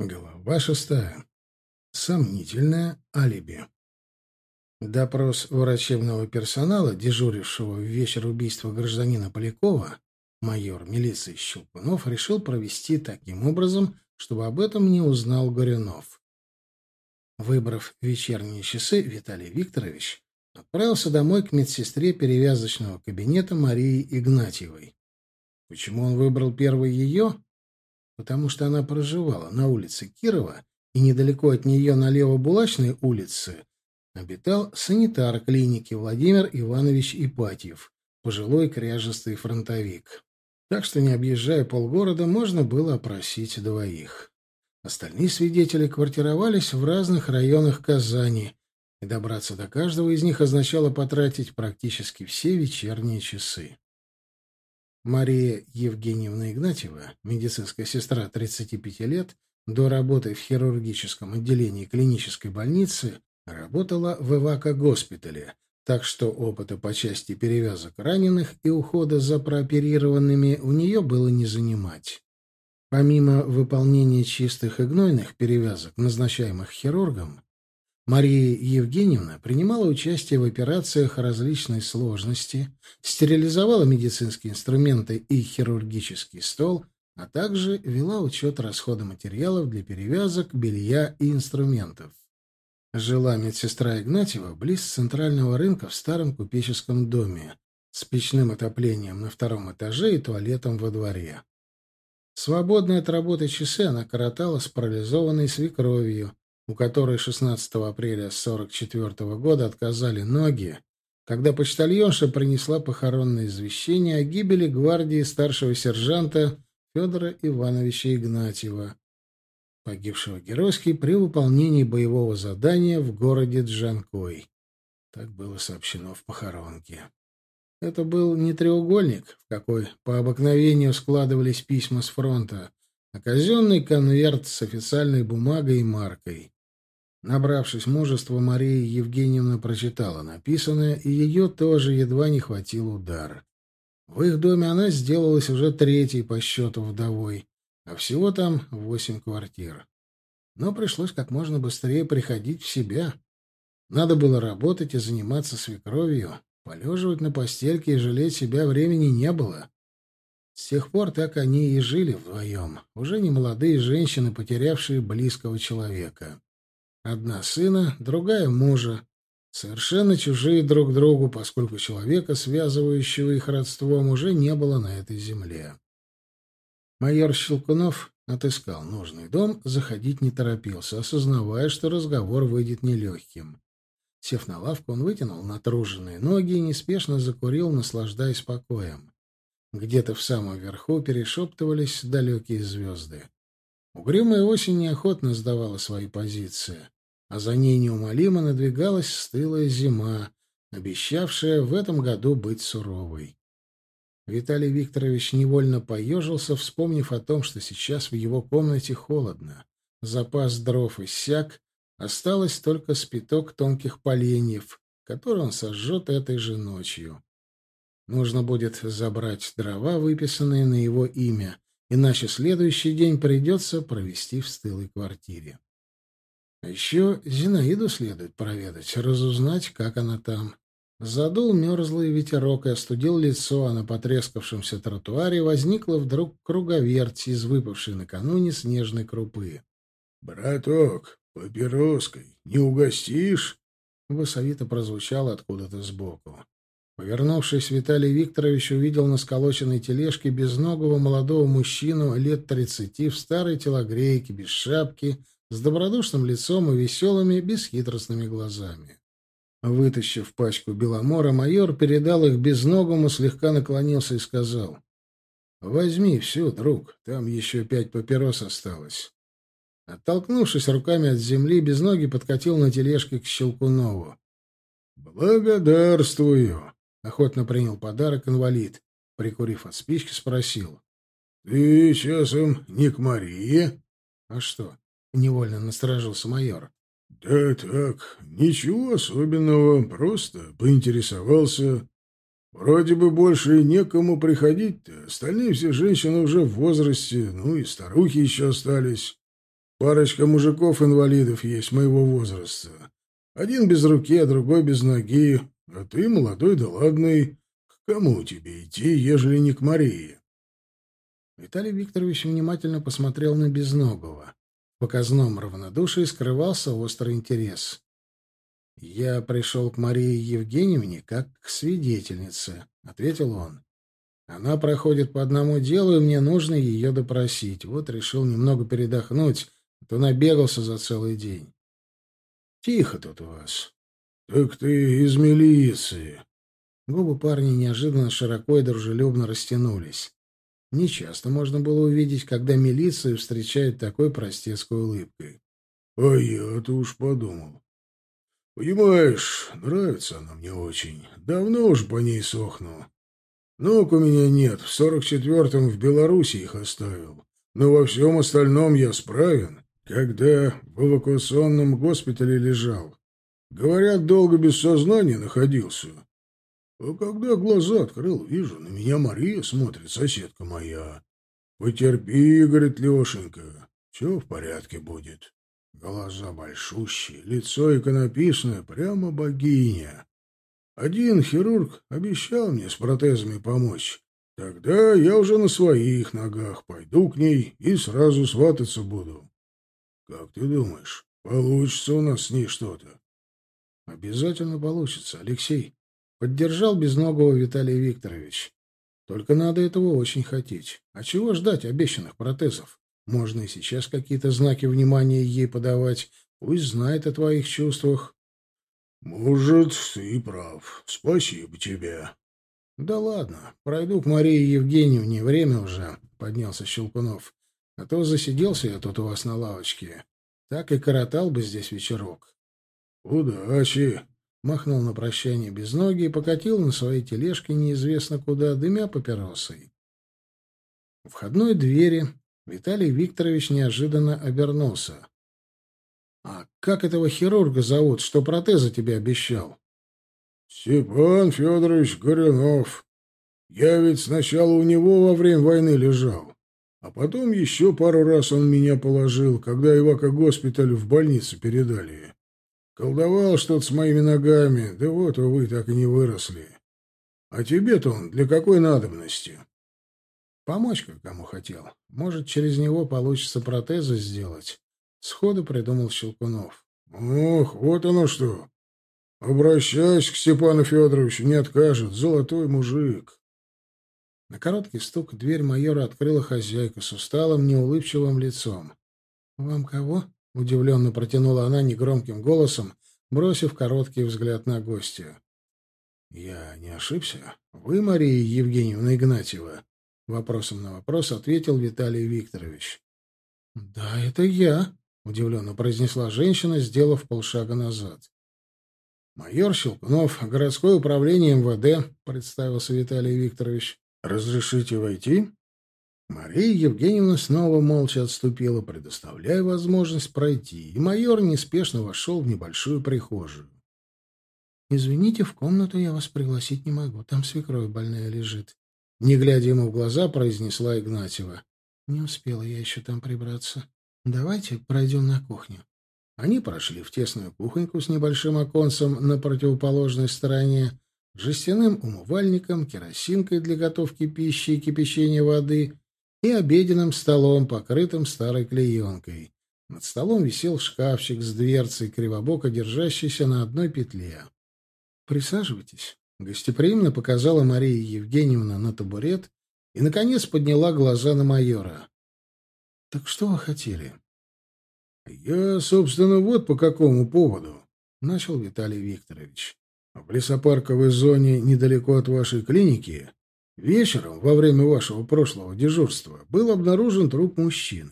Глава шестая. Сомнительное алиби. Допрос врачебного персонала, дежурившего в вечер убийства гражданина Полякова, майор милиции Щелкунов решил провести таким образом, чтобы об этом не узнал Горюнов. Выбрав вечерние часы, Виталий Викторович отправился домой к медсестре перевязочного кабинета Марии Игнатьевой. Почему он выбрал первой ее? Потому что она проживала на улице Кирова, и недалеко от нее на Лево-Булачной улице обитал санитар клиники Владимир Иванович Ипатьев, пожилой кряжестый фронтовик. Так что, не объезжая полгорода, можно было опросить двоих. Остальные свидетели квартировались в разных районах Казани, и добраться до каждого из них означало потратить практически все вечерние часы. Мария Евгеньевна Игнатьева, медицинская сестра 35 лет, до работы в хирургическом отделении клинической больницы, работала в Эвако-госпитале, так что опыта по части перевязок раненых и ухода за прооперированными у нее было не занимать. Помимо выполнения чистых и гнойных перевязок, назначаемых хирургом, Мария Евгеньевна принимала участие в операциях различной сложности, стерилизовала медицинские инструменты и хирургический стол, а также вела учет расхода материалов для перевязок, белья и инструментов. Жила медсестра Игнатьева близ центрального рынка в старом купеческом доме с печным отоплением на втором этаже и туалетом во дворе. Свободные от работы часы она коротала с парализованной свекровью, у которой 16 апреля 1944 года отказали ноги, когда почтальонша принесла похоронное извещение о гибели гвардии старшего сержанта Федора Ивановича Игнатьева, погибшего геройски при выполнении боевого задания в городе Джанкой. Так было сообщено в похоронке. Это был не треугольник, в какой по обыкновению складывались письма с фронта, а казенный конверт с официальной бумагой и маркой. Набравшись мужества, Мария Евгеньевна прочитала написанное, и ее тоже едва не хватил удар. В их доме она сделалась уже третьей по счету вдовой, а всего там восемь квартир. Но пришлось как можно быстрее приходить в себя. Надо было работать и заниматься свекровью. Полеживать на постельке и жалеть себя времени не было. С тех пор так они и жили вдвоем, уже не молодые женщины, потерявшие близкого человека. Одна сына, другая мужа. Совершенно чужие друг другу, поскольку человека, связывающего их родством, уже не было на этой земле. Майор Щелкунов отыскал нужный дом, заходить не торопился, осознавая, что разговор выйдет нелегким. Сев на лавку, он вытянул натруженные ноги и неспешно закурил, наслаждаясь покоем. Где-то в самом верху перешептывались далекие звезды. Угрюмая осень неохотно сдавала свои позиции а за ней неумолимо надвигалась стылая зима, обещавшая в этом году быть суровой. Виталий Викторович невольно поежился, вспомнив о том, что сейчас в его комнате холодно. Запас дров иссяк, осталось только спиток тонких поленьев, который он сожжет этой же ночью. Нужно будет забрать дрова, выписанные на его имя, иначе следующий день придется провести в стылой квартире. А еще Зинаиду следует проведать, разузнать, как она там. Задул мерзлый ветерок и остудил лицо, а на потрескавшемся тротуаре возникла вдруг круговерть из выпавшей накануне снежной крупы. — Браток, папироской не угостишь? — высовито прозвучало откуда-то сбоку. Повернувшись, Виталий Викторович увидел на сколоченной тележке безногого молодого мужчину лет тридцати в старой телогрейке, без шапки, с добродушным лицом и веселыми, бесхитростными глазами. Вытащив пачку беломора, майор передал их безногому, слегка наклонился и сказал. — Возьми все, друг, там еще пять папирос осталось. Оттолкнувшись руками от земли, безногий подкатил на тележке к Щелкунову. — Благодарствую! — охотно принял подарок инвалид. Прикурив от спички, спросил. — Ты сейчас им не к Марии? — А что? — невольно насторожился майор. «Да так, ничего особенного, просто поинтересовался. Вроде бы больше некому приходить-то, остальные все женщины уже в возрасте, ну и старухи еще остались». Парочка мужиков-инвалидов есть моего возраста. Один без руки, а другой без ноги. А ты молодой да ладный. К кому тебе идти, ежели не к Марии?» Виталий Викторович внимательно посмотрел на Безногого. В показном равнодушии скрывался острый интерес. «Я пришел к Марии Евгеньевне как к свидетельнице», — ответил он. «Она проходит по одному делу, и мне нужно ее допросить. Вот решил немного передохнуть, а то набегался за целый день». «Тихо тут у вас». «Так ты из милиции». Губы парня неожиданно широко и дружелюбно растянулись. Нечасто можно было увидеть, когда милицию встречают такой простецкой улыбкой. — А я-то уж подумал. Понимаешь, нравится она мне очень. Давно уж по ней сохну. Ног у меня нет, в сорок четвертом в Беларуси их оставил. Но во всем остальном я справен. Когда в эвакуационном госпитале лежал, говорят, долго без сознания находился. А когда глаза открыл, вижу, на меня Мария смотрит, соседка моя. Потерпи, говорит Лешенька, все в порядке будет. Глаза большущие, лицо иконописное, прямо богиня. Один хирург обещал мне с протезами помочь. Тогда я уже на своих ногах пойду к ней и сразу свататься буду. Как ты думаешь, получится у нас с ней что-то? Обязательно получится, Алексей. Поддержал безногого Виталий Викторович. Только надо этого очень хотеть. А чего ждать обещанных протезов? Можно и сейчас какие-то знаки внимания ей подавать. Пусть знает о твоих чувствах. — Может, ты прав. Спасибо тебе. — Да ладно. Пройду к Марии Евгеньевне. Время уже, — поднялся Щелкунов. — А то засиделся я тут у вас на лавочке. Так и коротал бы здесь вечерок. — Удачи, махнул на прощание без ноги и покатил на своей тележке неизвестно куда, дымя папиросой. У входной двери Виталий Викторович неожиданно обернулся. — А как этого хирурга зовут, что протезы тебе обещал? — Степан Федорович Горюнов. Я ведь сначала у него во время войны лежал, а потом еще пару раз он меня положил, когда Ивако-госпиталь в больницу передали. Колдовал что-то с моими ногами, да вот, увы, так и не выросли. А тебе-то он для какой надобности? Помочь как кому хотел. Может, через него получится протезы сделать. Сходу придумал Щелкунов. Ох, вот оно что. Обращайся к Степану Федоровичу, не откажет. Золотой мужик. На короткий стук дверь майора открыла хозяйка с усталым, неулыбчивым лицом. — Вам кого? — удивленно протянула она негромким голосом, бросив короткий взгляд на гостя. «Я не ошибся? Вы Мария Евгеньевна Игнатьева?» Вопросом на вопрос ответил Виталий Викторович. «Да, это я», — удивленно произнесла женщина, сделав полшага назад. «Майор Щелкунов, городское управление МВД», — представился Виталий Викторович. «Разрешите войти?» Мария Евгеньевна снова молча отступила, предоставляя возможность пройти, и майор неспешно вошел в небольшую прихожую. «Извините, в комнату я вас пригласить не могу, там свекровь больная лежит». Не глядя ему в глаза, произнесла Игнатьева. «Не успела я еще там прибраться. Давайте пройдем на кухню». Они прошли в тесную кухоньку с небольшим оконцем на противоположной стороне, жестяным умывальником, керосинкой для готовки пищи и кипячения воды и обеденным столом, покрытым старой клеенкой. Над столом висел шкафчик с дверцей, кривобоко держащийся на одной петле. «Присаживайтесь», — гостеприимно показала Мария Евгеньевна на табурет и, наконец, подняла глаза на майора. «Так что вы хотели?» «Я, собственно, вот по какому поводу», — начал Виталий Викторович. «В лесопарковой зоне недалеко от вашей клиники Вечером, во время вашего прошлого дежурства, был обнаружен труп мужчины.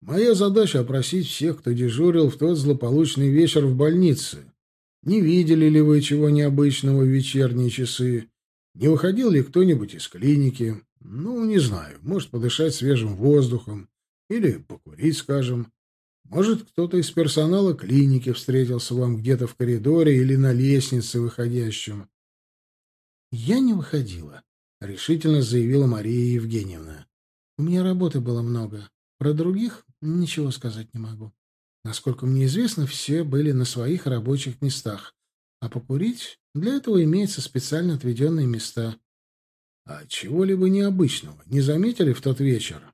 Моя задача — опросить всех, кто дежурил в тот злополучный вечер в больнице. Не видели ли вы чего необычного в вечерние часы? Не выходил ли кто-нибудь из клиники? Ну, не знаю, может, подышать свежим воздухом или покурить, скажем. Может, кто-то из персонала клиники встретился вам где-то в коридоре или на лестнице выходящем. Я не выходила. — решительно заявила Мария Евгеньевна. «У меня работы было много. Про других Ничего сказать не могу. Насколько мне известно, все были на своих рабочих местах. А покурить для этого имеются специально отведенные места. А чего-либо необычного не заметили в тот вечер?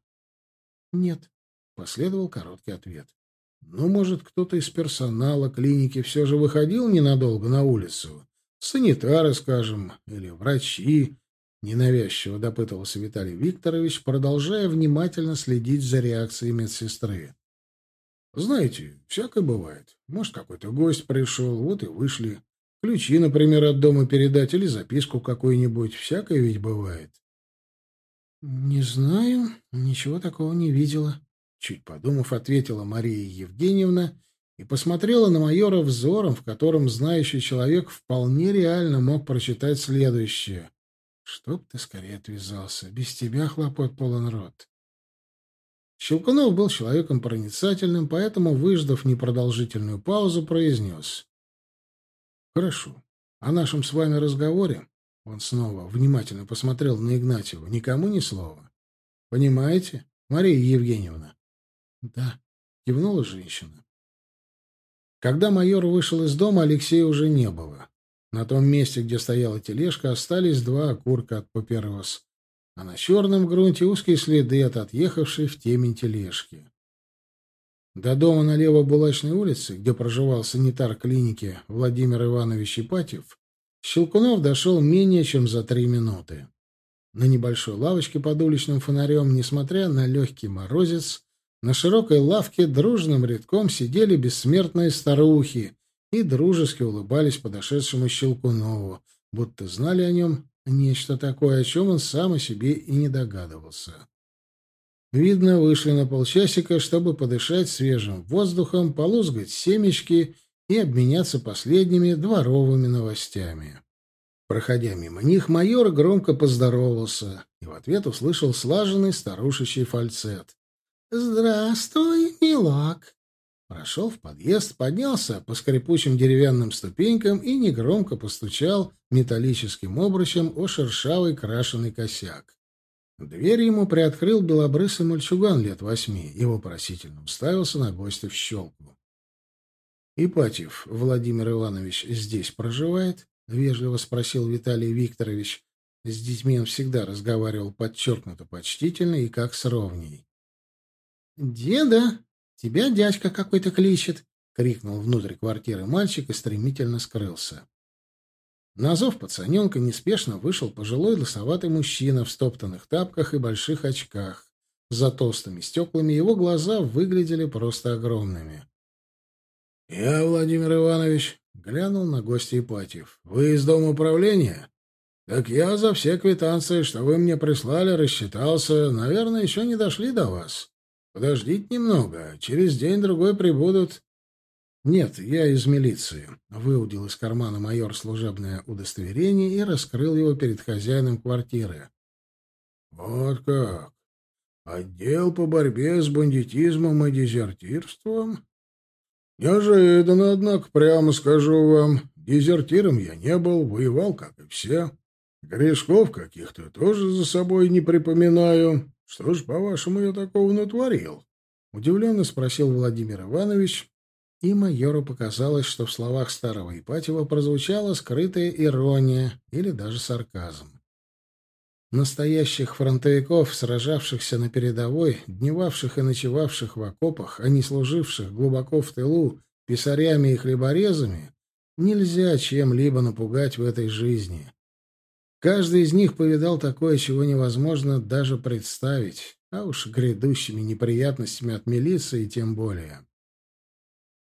Нет, последовал короткий ответ. Ну, может, кто-то из персонала клиники все же выходил ненадолго на улицу? Санитары, скажем, или врачи? Ненавязчиво допытывался Виталий Викторович, продолжая внимательно следить за реакцией медсестры. Знаете, всякое бывает. Может, какой-то гость пришел, вот и вышли. Ключи, например, от дома передать или записку какую-нибудь. Всякое ведь бывает. Не знаю, ничего такого не видела. Чуть подумав, ответила Мария Евгеньевна и посмотрела на майора взором, в котором знающий человек вполне реально мог прочитать следующее. «Чтоб ты скорее отвязался, без тебя хлопот полон рот». Щелкунов был человеком проницательным, поэтому, выждав непродолжительную паузу, произнес. «Хорошо. О нашем с вами разговоре...» Он снова внимательно посмотрел на Игнатьева. «Никому ни слова. Понимаете, Мария Евгеньевна?» «Да», — кивнула женщина. Когда майор вышел из дома, Алексея уже не было. На том месте, где стояла тележка, остались два окурка от папирос а на черном грунте узкие следы от отъехавшей в темень тележки. До дома на Левой Булачной улице, где проживал санитар клиники Владимир Иванович Ипатьев, Щелкунов дошел менее чем за три минуты. На небольшой лавочке под уличным фонарем, несмотря на легкий морозец, на широкой лавке дружным рядком сидели бессмертные старухи и дружески улыбались подошедшему Щелкунову, будто знали о нем Нечто такое, о чем он сам о себе и не догадывался. Видно, вышли на полчасика, чтобы подышать свежим воздухом, полузгать семечки и обменяться последними дворовыми новостями. Проходя мимо них, майор громко поздоровался и в ответ услышал слаженный старушечий фальцет. «Здравствуй, милок!» Прошел в подъезд, поднялся по скрипучим деревянным ступенькам и негромко постучал металлическим обручем о шершавый крашеный косяк. Дверь ему приоткрыл белобрысый мальчуган лет восьми и вопросительно уставился на гостя в щелку. — Ипатьев Владимир Иванович здесь проживает? — вежливо спросил Виталий Викторович. С детьми он всегда разговаривал подчеркнуто почтительно и как с ровней. — Деда, «Тебя дядька какой-то кличет!» — крикнул внутрь квартиры мальчик и стремительно скрылся. На зов пацаненка неспешно вышел пожилой лысоватый мужчина в стоптанных тапках и больших очках. За толстыми стеклами его глаза выглядели просто огромными. — Я, Владимир Иванович, — глянул на гостя Ипатьев. — Вы из дома управления? — Так я за все квитанции, что вы мне прислали, рассчитался. Наверное, еще не дошли до вас. Подождите немного, через день-другой прибудут. Нет, я из милиции. Выудил из кармана майор служебное удостоверение и раскрыл его перед хозяином квартиры. Вот как? Отдел по борьбе с бандитизмом и дезертирством? Неожиданно, однако, прямо скажу вам, дезертиром я не был, воевал, как и все. Грешков каких-то тоже за собой не припоминаю. Что ж, по-вашему, я такого натворил? Удивленно спросил Владимир Иванович, и майору показалось, что в словах старого Ипатьева прозвучала скрытая ирония или даже сарказм. Настоящих фронтовиков, сражавшихся на передовой, дневавших и ночевавших в окопах, а не служивших глубоко в тылу писарями и хлеборезами, нельзя чем-либо напугать в этой жизни. Каждый из них повидал такое, чего невозможно даже представить, а уж грядущими неприятностями от милиции тем более.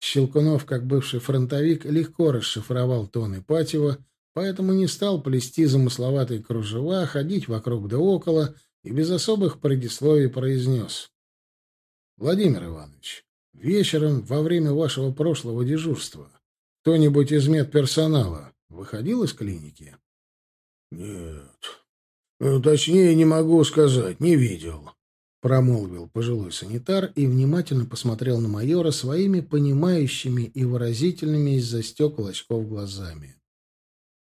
Щелкунов, как бывший фронтовик, легко расшифровал тон Ипатьева, поэтому не стал плести замысловатые кружева, ходить вокруг да около и без особых предисловий произнес. «Владимир Иванович, вечером во время вашего прошлого дежурства кто-нибудь из медперсонала выходил из клиники?» «Нет. Ну, точнее, не могу сказать, не видел», — промолвил пожилой санитар и внимательно посмотрел на майора своими понимающими и выразительными из-за стекол очков глазами.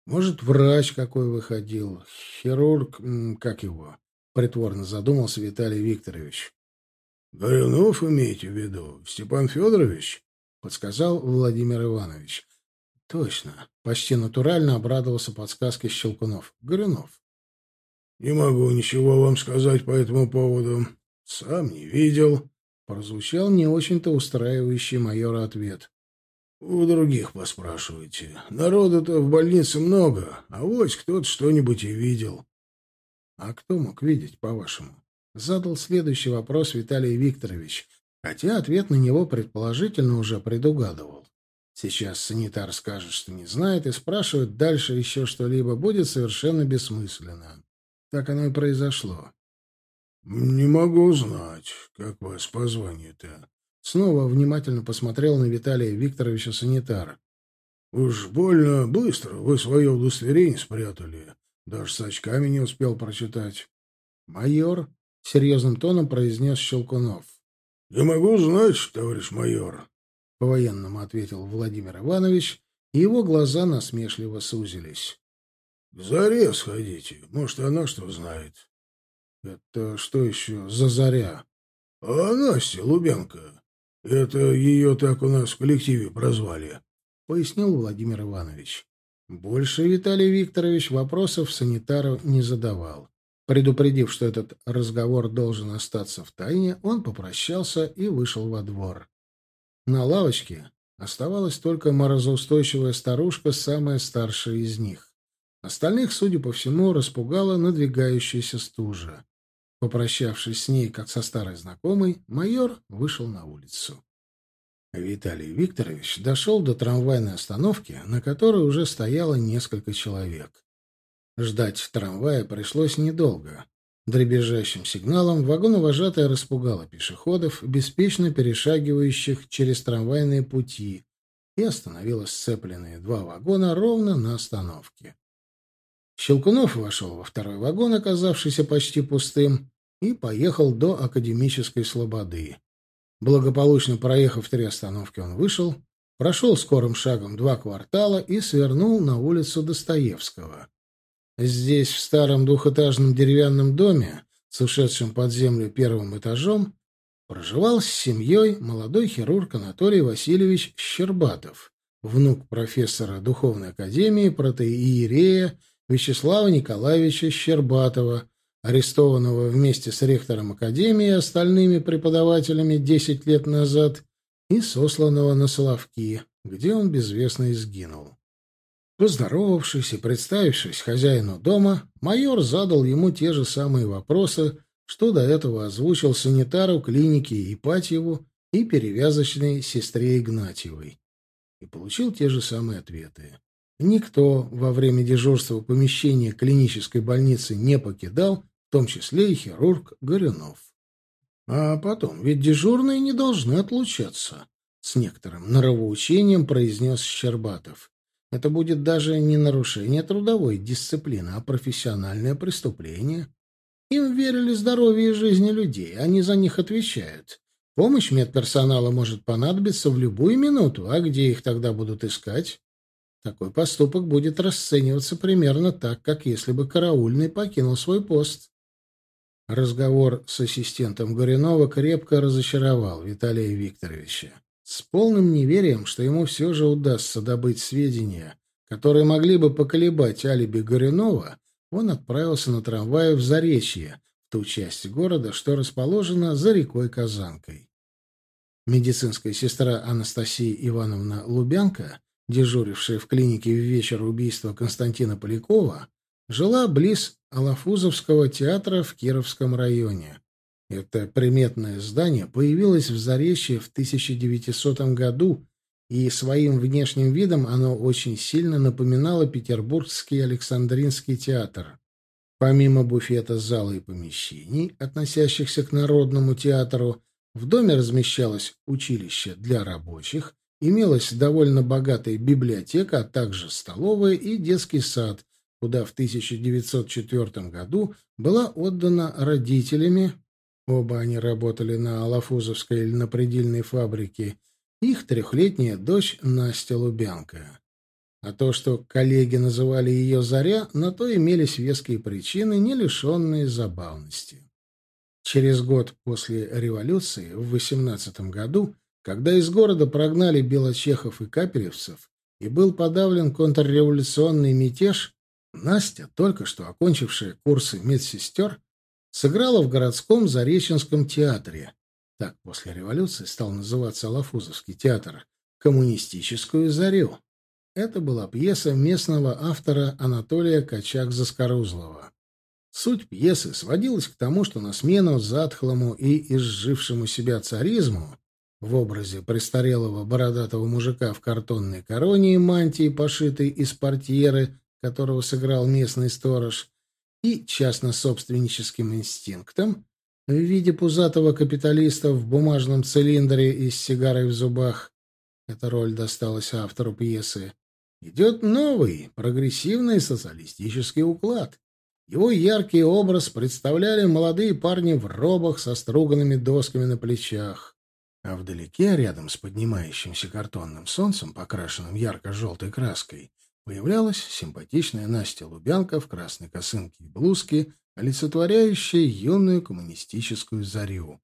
«Может, врач какой выходил, хирург, как его?» — притворно задумался Виталий Викторович. Горюнов имеете в виду? Степан Федорович? — подсказал Владимир Иванович. — Точно. Почти натурально обрадовался подсказке Щелкунов. Горюнов. — Не могу ничего вам сказать по этому поводу. Сам не видел. Прозвучал не очень-то устраивающий майора ответ. — У других поспрашивайте. Народу-то в больнице много, а вот кто-то что-нибудь и видел. — А кто мог видеть, по-вашему? Задал следующий вопрос Виталий Викторович, хотя ответ на него предположительно уже предугадывал. Сейчас санитар скажет, что не знает, и спрашивать дальше еще что-либо будет совершенно бессмысленно. Так оно и произошло. «Не могу знать, как вас по званию-то». Снова внимательно посмотрел на Виталия Викторовича санитар. «Уж больно быстро вы свое удостоверение спрятали. Даже с очками не успел прочитать». «Майор?» — серьезным тоном произнес Щелкунов. «Не могу знать, товарищ майор», — по-военному ответил Владимир Иванович, и его глаза насмешливо сузились. «К заре сходите, может, она что знает». «Это что еще за заря?» «А Настя Лубенко. Это ее так у нас в коллективе прозвали», — пояснил Владимир Иванович. Больше Виталий Викторович вопросов санитару не задавал. Предупредив, что этот разговор должен остаться в тайне, он попрощался и вышел во двор. На лавочке оставалась только морозоустойчивая старушка, самая старшая из них. Остальных, судя по всему, распугала надвигающаяся стужа. Попрощавшись с ней, как со старой знакомой, майор вышел на улицу. Виталий Викторович дошел до трамвайной остановки, на которой уже стояло несколько человек. Ждать трамвая пришлось недолго. Дребезжащим сигналом вагоновожатая распугала пешеходов, беспечно перешагивающих через трамвайные пути, и остановила сцепленные два вагона ровно на остановке. Щелкунов вошел во второй вагон, оказавшийся почти пустым, и поехал до Академической Слободы. Благополучно проехав три остановки, он вышел, прошел скорым шагом два квартала и свернул на улицу Достоевского. Здесь, в старом двухэтажном деревянном доме, с ушедшим под землю первым этажом, проживал с семьей молодой хирург Анатолий Васильевич Щербатов, внук профессора Духовной Академии протеиерея Вячеслава Николаевича Щербатова, арестованного вместе с ректором Академии и остальными преподавателями 10 лет назад и сосланного на Соловки, где он безвестно изгинул. Поздоровавшись и представившись хозяину дома, майор задал ему те же самые вопросы, что до этого озвучил санитару клиники Ипатьеву и перевязочной сестре Игнатьевой. И получил те же самые ответы. Никто во время дежурства помещения клинической больницы не покидал, в том числе и хирург Горюнов. А потом, ведь дежурные не должны отлучаться, с некоторым норовоучением произнес Щербатов. Это будет даже не нарушение трудовой дисциплины, а профессиональное преступление. Им верили здоровье и жизни людей, они за них отвечают. Помощь медперсонала может понадобиться в любую минуту, а где их тогда будут искать? Такой поступок будет расцениваться примерно так, как если бы караульный покинул свой пост. Разговор с ассистентом Горюнова крепко разочаровал Виталия Викторовича. С полным неверием, что ему все же удастся добыть сведения, которые могли бы поколебать алиби Горюнова, он отправился на трамвае в Заречье, в ту часть города, что расположена за рекой Казанкой. Медицинская сестра Анастасия Ивановна Лубянка дежурившая в клинике в вечер убийства Константина Полякова, жила близ Алафузовского театра в Кировском районе. Это приметное здание появилось в Заречье в 1900 году, и своим внешним видом оно очень сильно напоминало Петербургский Александринский театр. Помимо буфета, зала и помещений, относящихся к Народному театру, в доме размещалось училище для рабочих, Имелась довольно богатая библиотека, а также столовая и детский сад, куда в 1904 году была отдана родителями, оба они работали на Алафузовской или на предельной фабрике, их трехлетняя дочь Настя Лубянка. А то, что коллеги называли ее «Заря», на то имелись веские причины, не лишенные забавности. Через год после революции, в 18 году, когда из города прогнали белочехов и каперевцев и был подавлен контрреволюционный мятеж, Настя, только что окончившая курсы медсестер, сыграла в городском Зареченском театре. Так после революции стал называться Алафузовский театр. «Коммунистическую зарю». Это была пьеса местного автора Анатолия Качак-Заскорузлова. Суть пьесы сводилась к тому, что на смену затхлому и изжившему себя царизму в образе престарелого бородатого мужика в картонной короне и мантии, пошитой из портьеры, которого сыграл местный сторож, и частно-собственническим инстинктом в виде пузатого капиталиста в бумажном цилиндре и с сигарой в зубах. Эта роль досталась автору пьесы. Идет новый, прогрессивный социалистический уклад. Его яркий образ представляли молодые парни в робах со струганными досками на плечах. А вдалеке, рядом с поднимающимся картонным солнцем, покрашенным ярко-желтой краской, появлялась симпатичная Настя Лубянка в красной косынке и блузке, олицетворяющая юную коммунистическую зарю.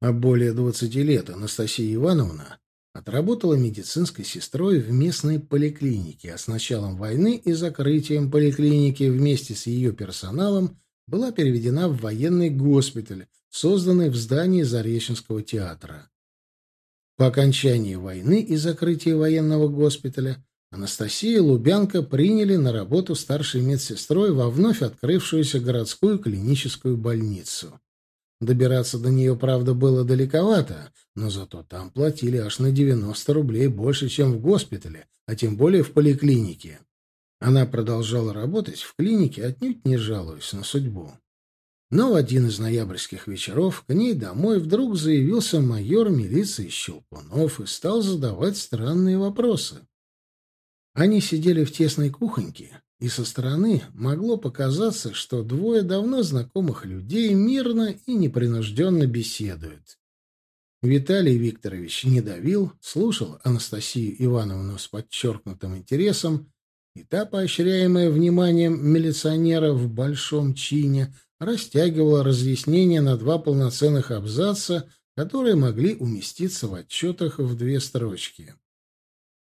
А более двадцати лет Анастасия Ивановна Отработала медицинской сестрой в местной поликлинике, а с началом войны и закрытием поликлиники вместе с ее персоналом была переведена в военный госпиталь, созданный в здании Зареченского театра. По окончании войны и закрытии военного госпиталя Анастасия Лубянка приняли на работу старшей медсестрой во вновь открывшуюся городскую клиническую больницу. Добираться до нее, правда, было далековато, но зато там платили аж на 90 рублей больше, чем в госпитале, а тем более в поликлинике. Она продолжала работать в клинике, отнюдь не жалуясь на судьбу. Но в один из ноябрьских вечеров к ней домой вдруг заявился майор милиции Щелкунов и стал задавать странные вопросы. Они сидели в тесной кухоньке, и со стороны могло показаться, что двое давно знакомых людей мирно и непринужденно беседуют. Виталий Викторович не давил, слушал Анастасию Ивановну с подчеркнутым интересом, и та, поощряемая вниманием милиционера в большом чине, растягивала разъяснения на два полноценных абзаца, которые могли уместиться в отчетах в две строчки.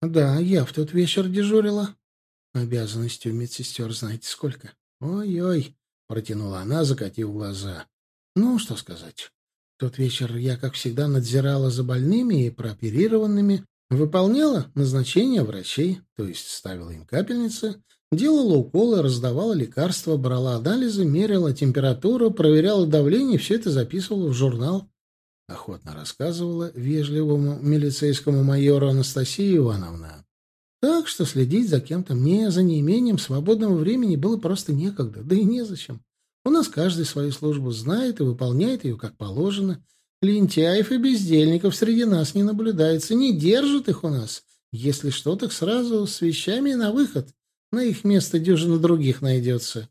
«Да, я в тот вечер дежурила», Обязанностей у медсестер знаете сколько? Ой-ой, протянула она, закатив глаза. Ну, что сказать. В тот вечер я, как всегда, надзирала за больными и прооперированными, выполняла назначения врачей, то есть ставила им капельницы, делала уколы, раздавала лекарства, брала анализы, мерила температуру, проверяла давление, все это записывала в журнал. Охотно рассказывала вежливому милицейскому майору Анастасия Ивановна. Так что следить за кем-то мне за неимением свободного времени было просто некогда, да и незачем. У нас каждый свою службу знает и выполняет ее как положено. Лентяев и бездельников среди нас не наблюдается, не держат их у нас. Если что, так сразу с вещами на выход. На их место дюжина других найдется.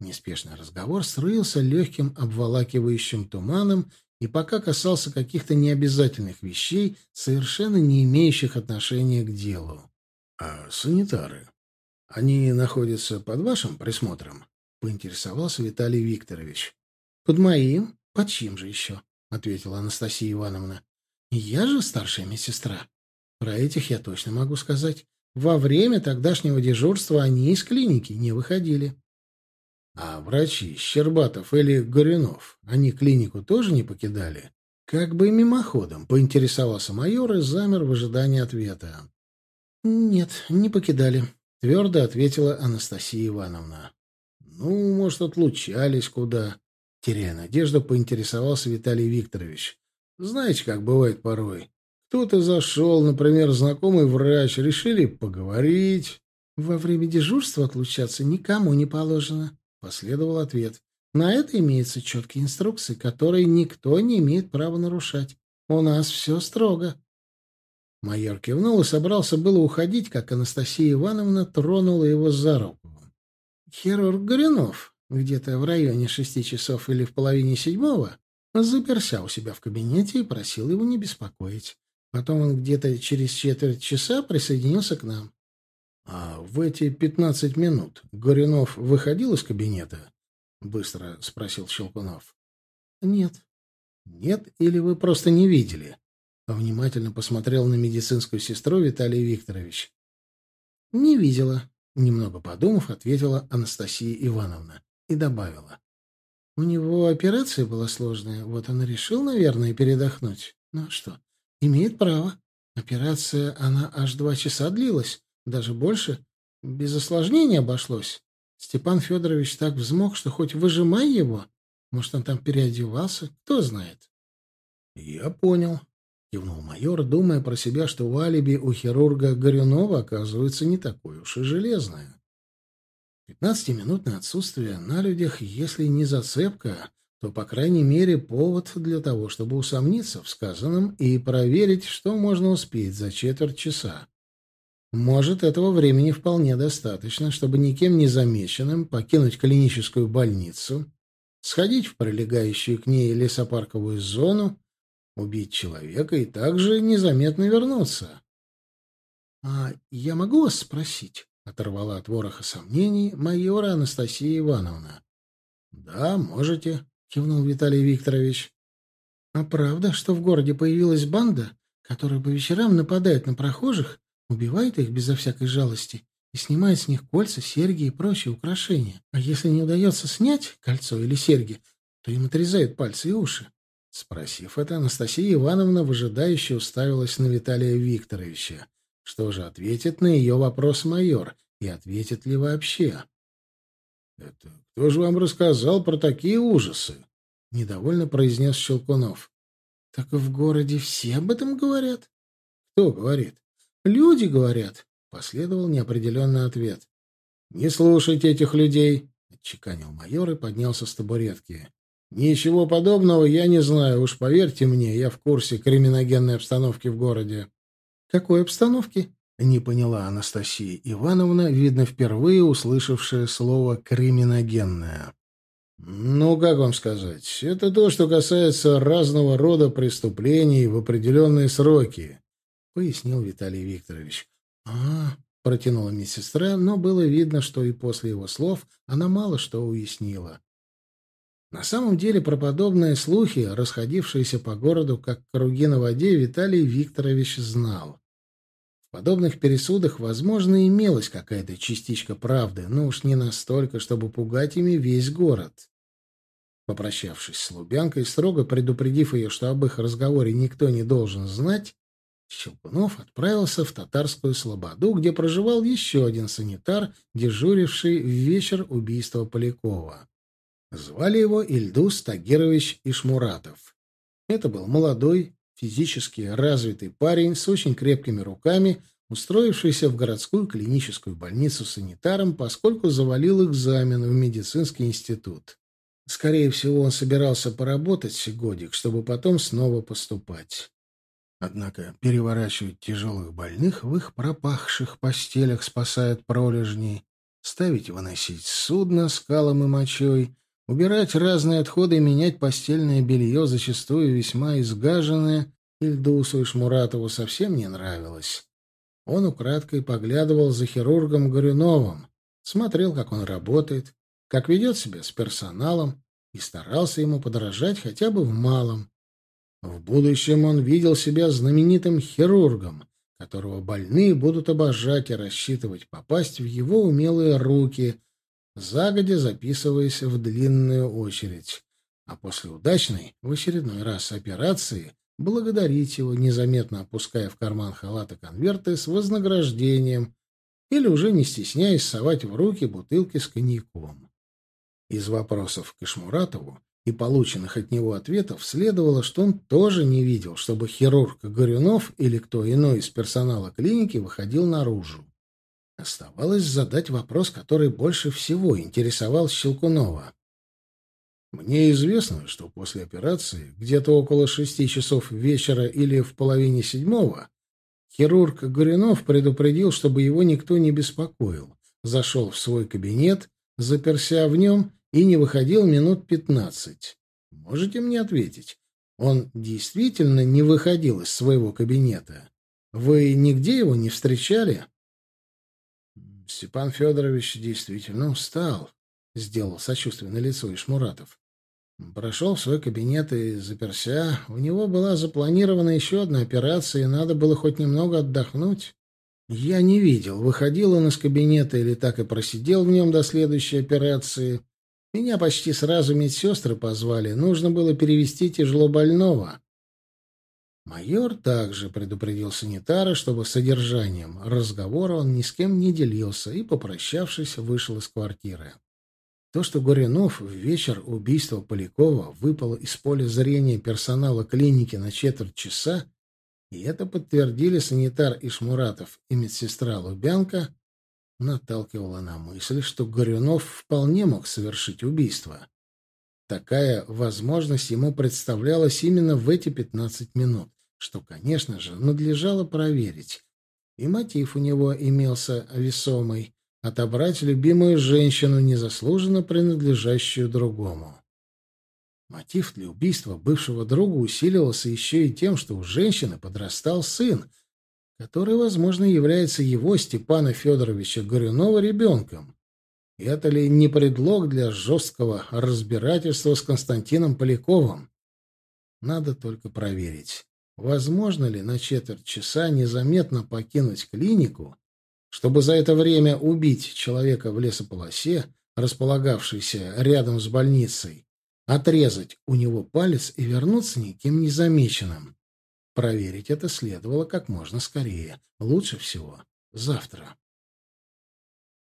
Неспешный разговор струился легким обволакивающим туманом и пока касался каких-то необязательных вещей, совершенно не имеющих отношения к делу. «А санитары? Они находятся под вашим присмотром?» — поинтересовался Виталий Викторович. «Под моим? Под чьим же еще?» — ответила Анастасия Ивановна. «Я же старшая медсестра. Про этих я точно могу сказать. Во время тогдашнего дежурства они из клиники не выходили». «А врачи Щербатов или Горюнов, они клинику тоже не покидали?» Как бы мимоходом поинтересовался майор и замер в ожидании ответа. «Нет, не покидали», — твердо ответила Анастасия Ивановна. «Ну, может, отлучались куда?» Теряя надежду, поинтересовался Виталий Викторович. «Знаете, как бывает порой. Кто-то зашел, например, знакомый врач, решили поговорить». «Во время дежурства отлучаться никому не положено», — последовал ответ. «На это имеются четкие инструкции, которые никто не имеет права нарушать. У нас все строго». Майор кивнул и собрался было уходить, как Анастасия Ивановна тронула его за руку. Хирург Горюнов где-то в районе шести часов или в половине седьмого заперся у себя в кабинете и просил его не беспокоить. Потом он где-то через четверть часа присоединился к нам. — А в эти пятнадцать минут Горюнов выходил из кабинета? — быстро спросил Щелкунов. Нет. Нет, или вы просто не видели? Внимательно посмотрел на медицинскую сестру Виталий Викторович. Не видела. Немного подумав, ответила Анастасия Ивановна и добавила. У него операция была сложная, вот он решил, наверное, передохнуть. Ну а что, имеет право. Операция, она аж два часа длилась, даже больше. Без осложнений обошлось. Степан Федорович так взмок, что хоть выжимай его. Может, он там переодевался, кто знает. — Я понял, — кивнул майор, думая про себя, что у алиби у хирурга Горюнова оказывается не такое уж и железное. Пятнадцатиминутное отсутствие на людях, если не зацепка, то, по крайней мере, повод для того, чтобы усомниться в сказанном и проверить, что можно успеть за четверть часа. Может, этого времени вполне достаточно, чтобы никем не замеченным покинуть клиническую больницу, сходить в прилегающую к ней лесопарковую зону, убить человека и также незаметно вернуться. — А я могу вас спросить? — оторвала от вороха сомнений майора Анастасия Ивановна. — Да, можете, — кивнул Виталий Викторович. — А правда, что в городе появилась банда, которая по вечерам нападает на прохожих, убивает их безо всякой жалости и снимает с них кольца, серьги и прочие украшения? А если не удается снять кольцо или серьги, то им отрезают пальцы и уши? Спросив это, Анастасия Ивановна выжидающе уставилась на Виталия Викторовича. Что же ответит на ее вопрос майор? И ответит ли вообще? — Это кто же вам рассказал про такие ужасы? — недовольно произнес Щелкунов. — Так в городе все об этом говорят? — Кто говорит? — Люди говорят, — последовал неопределенный ответ. — Не слушайте этих людей, — отчеканил майор и поднялся с табуретки. — Ничего подобного я не знаю, уж поверьте мне, я в курсе криминогенной обстановки в городе. «Какой обстановки?» — не поняла Анастасия Ивановна, видно, впервые услышавшая слово «криминогенное». «Ну, как вам сказать, это то, что касается разного рода преступлений в определенные сроки», — пояснил Виталий Викторович. «А, — протянула медсестра, но было видно, что и после его слов она мало что уяснила. На самом деле про подобные слухи, расходившиеся по городу как круги на воде, Виталий Викторович знал. В подобных пересудах, возможно, имелась какая-то частичка правды, но уж не настолько, чтобы пугать ими весь город. Попрощавшись с Лубянкой, строго предупредив ее, что об их разговоре никто не должен знать, Щелкунов отправился в татарскую слободу, где проживал еще один санитар, дежуривший в вечер убийства Полякова. Звали его Ильдус Тагирович Ишмуратов. Это был молодой, физически развитый парень с очень крепкими руками, устроившийся в городскую клиническую больницу санитаром, поскольку завалил экзамен в медицинский институт. Скорее всего, он собирался поработать годик, чтобы потом снова поступать. Однако переворачивать тяжелых больных в их пропахших постелях спасает пролежни, ставить и выносить судно скалом и мочой, Убирать разные отходы и менять постельное белье, зачастую весьма изгаженное, Ильдусу и Шмуратову совсем не нравилось. Он украдкой поглядывал за хирургом Горюновым, смотрел, как он работает, как ведет себя с персоналом, и старался ему подражать хотя бы в малом. В будущем он видел себя знаменитым хирургом, которого больные будут обожать и рассчитывать попасть в его умелые руки — загодя записываясь в длинную очередь, а после удачной, в очередной раз операции, благодарить его, незаметно опуская в карман халата конверты с вознаграждением или уже не стесняясь совать в руки бутылки с коньяком. Из вопросов к Ишмуратову и полученных от него ответов следовало, что он тоже не видел, чтобы хирург Горюнов или кто иной из персонала клиники выходил наружу. Оставалось задать вопрос, который больше всего интересовал Щелкунова. Мне известно, что после операции, где-то около шести часов вечера или в половине седьмого, хирург Горюнов предупредил, чтобы его никто не беспокоил. Зашел в свой кабинет, заперся в нем и не выходил минут пятнадцать. Можете мне ответить, он действительно не выходил из своего кабинета? Вы нигде его не встречали? Степан Федорович действительно устал, — сделал сочувственное лицо Ишмуратов. Прошел в свой кабинет и заперся. У него была запланирована еще одна операция, и надо было хоть немного отдохнуть. Я не видел, выходил он из кабинета или так и просидел в нем до следующей операции. Меня почти сразу медсестры позвали. Нужно было перевести тяжело больного. Майор также предупредил санитара, чтобы содержанием разговора он ни с кем не делился, и, попрощавшись, вышел из квартиры. То, что Горюнов в вечер убийства Полякова выпал из поля зрения персонала клиники на четверть часа, и это подтвердили санитар Ишмуратов и медсестра Лубянка, наталкивало на мысль, что Горюнов вполне мог совершить убийство. Такая возможность ему представлялась именно в эти 15 минут, что, конечно же, надлежало проверить. И мотив у него имелся весомый отобрать любимую женщину, незаслуженно принадлежащую другому. Мотив для убийства бывшего друга усиливался еще и тем, что у женщины подрастал сын, который, возможно, является его, Степана Федоровича Горюнова, ребенком. И это ли не предлог для жесткого разбирательства с Константином Поляковым? Надо только проверить, возможно ли на четверть часа незаметно покинуть клинику чтобы за это время убить человека в лесополосе, располагавшейся рядом с больницей, отрезать у него палец и вернуться никем незамеченным. Проверить это следовало как можно скорее, лучше всего завтра.